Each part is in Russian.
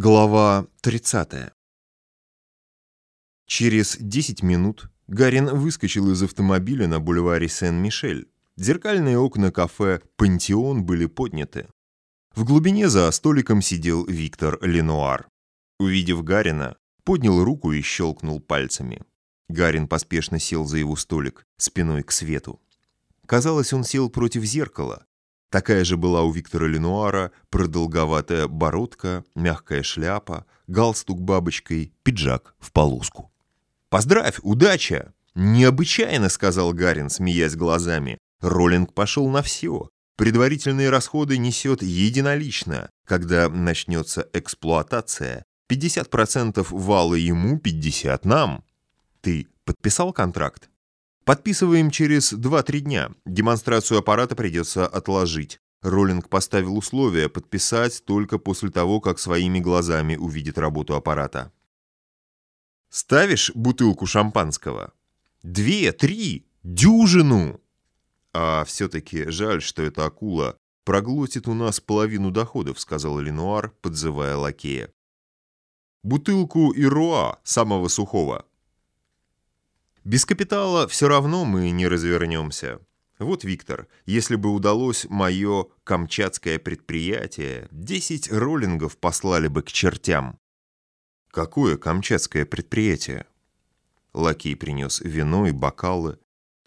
Глава 30 Через 10 минут Гарин выскочил из автомобиля на бульваре Сен-Мишель. Зеркальные окна кафе «Пантеон» были подняты. В глубине за столиком сидел Виктор Ленуар. Увидев Гарина, поднял руку и щелкнул пальцами. Гарин поспешно сел за его столик, спиной к свету. Казалось, он сел против зеркала, Такая же была у Виктора Ленуара продолговатая бородка, мягкая шляпа, галстук бабочкой, пиджак в полоску. «Поздравь, удача!» «Необычайно», — сказал Гарин, смеясь глазами. Роллинг пошел на все. Предварительные расходы несет единолично. Когда начнется эксплуатация, 50% вала ему, 50% нам. Ты подписал контракт? Подписываем через 2-3 дня. Демонстрацию аппарата придется отложить. Роллинг поставил условие подписать только после того, как своими глазами увидит работу аппарата. Ставишь бутылку шампанского? Две, три, дюжину! А все-таки жаль, что эта акула проглотит у нас половину доходов, сказал Ленуар, подзывая лакея. Бутылку Ируа, самого сухого. Без капитала все равно мы не развернемся. Вот, Виктор, если бы удалось мое камчатское предприятие, 10 роллингов послали бы к чертям. Какое камчатское предприятие? Лакей принес вино и бокалы.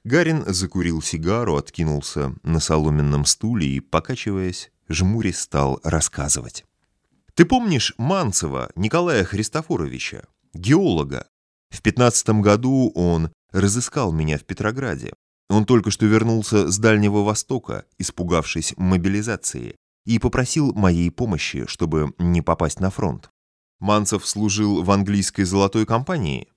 Гарин закурил сигару, откинулся на соломенном стуле и, покачиваясь, жмурясь стал рассказывать. Ты помнишь Манцева Николая Христофоровича, геолога, в пятнадцатом году он разыскал меня в Петрограде. Он только что вернулся с Дальнего Востока, испугавшись мобилизации, и попросил моей помощи, чтобы не попасть на фронт. Манцев служил в английской золотой компании,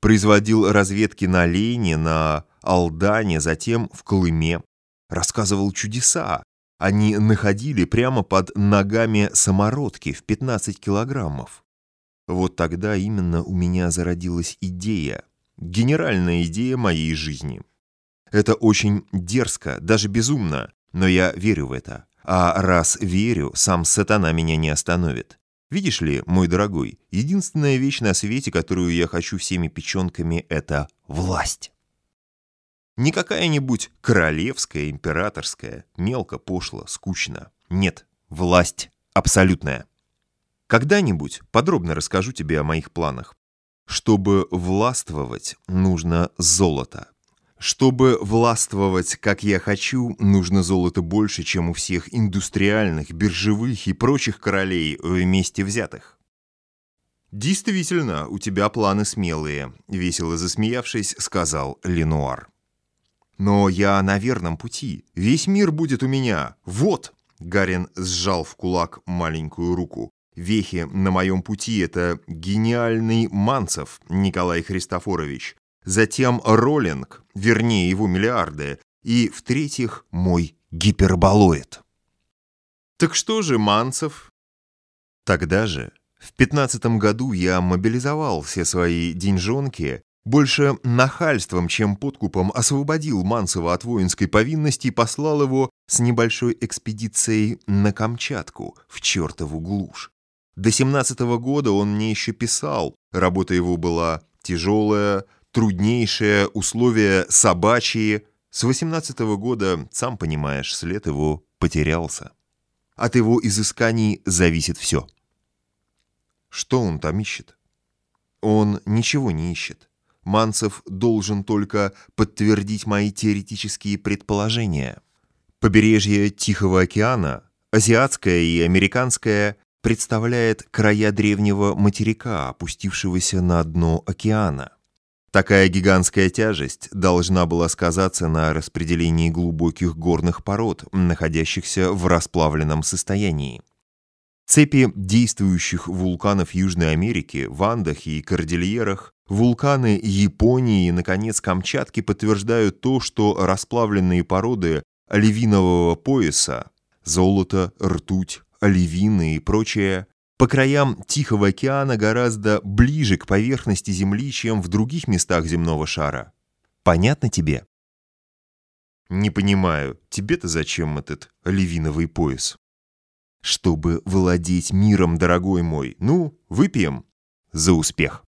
производил разведки на Лейне, на Алдане, затем в Колыме, рассказывал чудеса. Они находили прямо под ногами самородки в 15 килограммов. Вот тогда именно у меня зародилась идея, генеральная идея моей жизни. Это очень дерзко, даже безумно, но я верю в это. А раз верю, сам сатана меня не остановит. Видишь ли, мой дорогой, единственная вещь на свете, которую я хочу всеми печенками, это власть. Не какая-нибудь королевская, императорская, мелко, пошло, скучно. Нет, власть абсолютная. Когда-нибудь подробно расскажу тебе о моих планах. Чтобы властвовать, нужно золото. Чтобы властвовать, как я хочу, нужно золото больше, чем у всех индустриальных, биржевых и прочих королей вместе взятых. «Действительно, у тебя планы смелые», — весело засмеявшись, сказал Ленуар. «Но я на верном пути. Весь мир будет у меня. Вот!» Гарин сжал в кулак маленькую руку. Вехи на моем пути — это гениальный Манцев Николай Христофорович, затем Роллинг, вернее его миллиарды, и, в-третьих, мой гиперболоид. Так что же Манцев? Тогда же, в пятнадцатом году я мобилизовал все свои деньжонки, больше нахальством, чем подкупом освободил Манцева от воинской повинности и послал его с небольшой экспедицией на Камчатку, в чертову глушь. До 17 -го года он мне еще писал. Работа его была тяжелая, труднейшая, условия собачьи. С 18 -го года, сам понимаешь, след его потерялся. От его изысканий зависит все. Что он там ищет? Он ничего не ищет. Манцев должен только подтвердить мои теоретические предположения. Побережье Тихого океана, азиатское и американское, представляет края древнего материка, опустившегося на дно океана. Такая гигантская тяжесть должна была сказаться на распределении глубоких горных пород, находящихся в расплавленном состоянии. Цепи действующих вулканов Южной Америки, в Андах и Кордильерах, вулканы Японии и, наконец, Камчатки подтверждают то, что расплавленные породы оливинового пояса – золото, ртуть, оливины и прочее, по краям Тихого океана гораздо ближе к поверхности Земли, чем в других местах земного шара. Понятно тебе? Не понимаю, тебе-то зачем этот оливиновый пояс? чтобы владеть миром, дорогой мой. Ну, выпьем за успех.